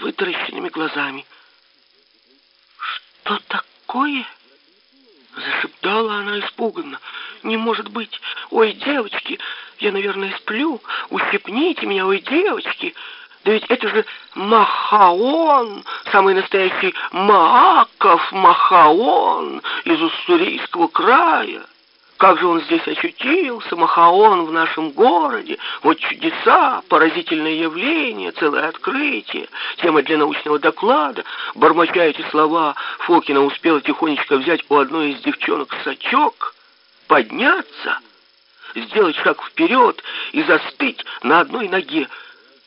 вытаращенными глазами. «Что такое?» Зашептала она испуганно. «Не может быть! Ой, девочки, я, наверное, сплю. Ущипните меня, ой, девочки!» Да ведь это же Махаон, самый настоящий Мааков Махаон из Уссурийского края. Как же он здесь очутился, Махаон в нашем городе? Вот чудеса, поразительное явление, целое открытие, тема для научного доклада. Бормоча эти слова, Фокина успела тихонечко взять у одной из девчонок сачок, подняться, сделать шаг вперед и застыть на одной ноге.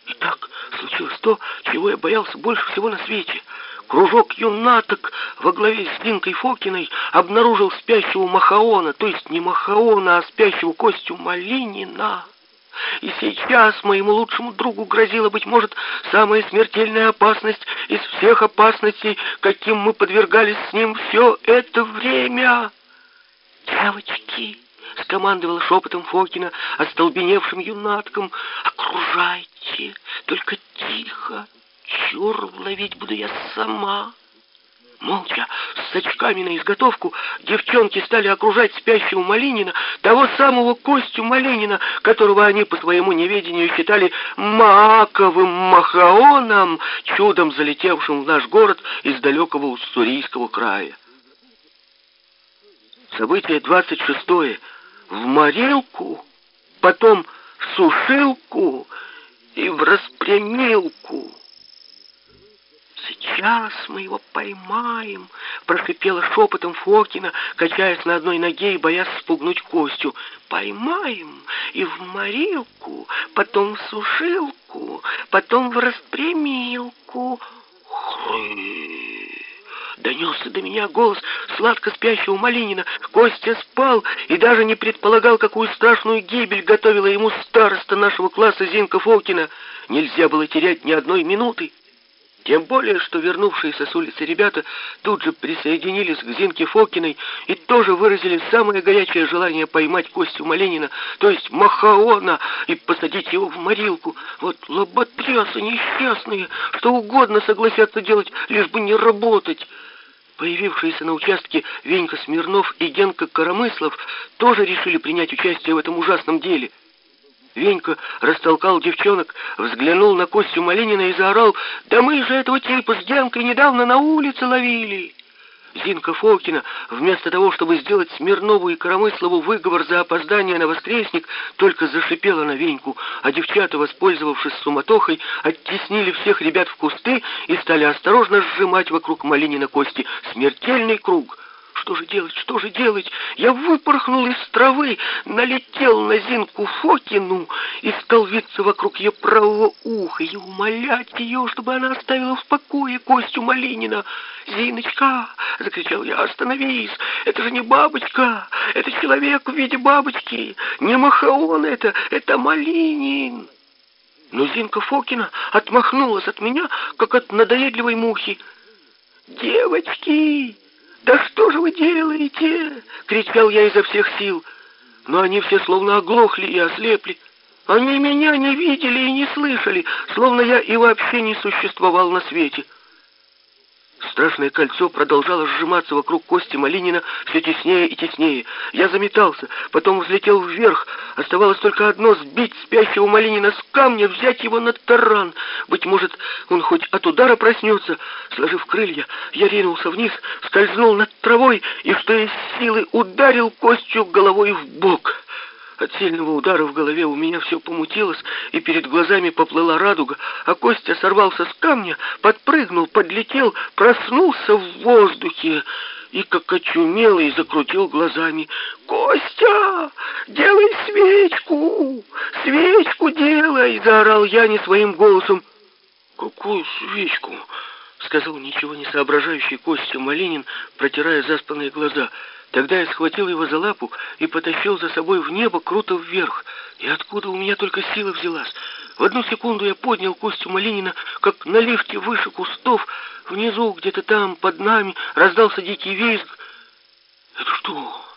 И так случилось то, чего я боялся больше всего на свете — Кружок юнаток во главе с Динкой Фокиной обнаружил спящего Махаона, то есть не Махаона, а спящего Костю Малинина. И сейчас моему лучшему другу грозила, быть может, самая смертельная опасность из всех опасностей, каким мы подвергались с ним все это время. «Девочки!» — скомандовала шепотом Фокина остолбеневшим юнаткам. «Окружайте, только тихо, Чур, ловить буду я сама. Молча, с очками на изготовку, девчонки стали окружать спящего Малинина, того самого Костю Малинина, которого они по своему неведению считали маковым махаоном, чудом залетевшим в наш город из далекого Уссурийского края. Событие 26 -е. В Морилку, потом в Сушилку и в Распрямилку. «Сейчас мы его поймаем!» — прошипела шепотом Фокина, качаясь на одной ноге и боясь спугнуть Костю. «Поймаем и в морилку, потом в сушилку, потом в распрямилку!» «Хры!» Донесся до меня голос сладко спящего Малинина. Костя спал и даже не предполагал, какую страшную гибель готовила ему староста нашего класса Зинка Фокина. Нельзя было терять ни одной минуты. Тем более, что вернувшиеся с улицы ребята тут же присоединились к Зинке Фокиной и тоже выразили самое горячее желание поймать Костю Маленина, то есть Махаона, и посадить его в морилку. Вот лоботрясы несчастные, что угодно согласятся делать, лишь бы не работать. Появившиеся на участке Венька Смирнов и Генка Коромыслов тоже решили принять участие в этом ужасном деле — Венька растолкал девчонок, взглянул на Костю Малинина и заорал, «Да мы же этого типа с Генкой недавно на улице ловили!» Зинка Фокина, вместо того, чтобы сделать Смирнову и Коромыслову выговор за опоздание на воскресник, только зашипела на Веньку, а девчата, воспользовавшись суматохой, оттеснили всех ребят в кусты и стали осторожно сжимать вокруг Малинина Кости смертельный круг — что же делать, что же делать? Я выпорхнул из травы, налетел на Зинку Фокину и стал виться вокруг ее правого уха и умолять ее, чтобы она оставила в покое Костю Малинина. «Зиночка!» — закричал я. «Остановись! Это же не бабочка! Это человек в виде бабочки! Не Махаон это! Это Малинин!» Но Зинка Фокина отмахнулась от меня, как от надоедливой мухи. «Девочки!» «Да что же вы делаете?» — кричал я изо всех сил. Но они все словно оглохли и ослепли. Они меня не видели и не слышали, словно я и вообще не существовал на свете. Страшное кольцо продолжало сжиматься вокруг кости Малинина все теснее и теснее. Я заметался, потом взлетел вверх. Оставалось только одно — сбить спящего Малинина с камня, взять его на таран. Быть может, он хоть от удара проснется. Сложив крылья, я ринулся вниз, скользнул над травой и, что из силы, ударил костью головой в бок. От сильного удара в голове у меня все помутилось, и перед глазами поплыла радуга, а Костя сорвался с камня, подпрыгнул, подлетел, проснулся в воздухе и, как очумелый, закрутил глазами. «Костя, делай свечку! Свечку делай!» — заорал я не своим голосом. «Какую свечку?» — сказал ничего не соображающий Костя Малинин, протирая заспанные глаза — Тогда я схватил его за лапу и потащил за собой в небо круто вверх. И откуда у меня только сила взялась? В одну секунду я поднял Костю Малинина, как на лифте выше кустов. Внизу, где-то там, под нами, раздался дикий визг. «Это что?»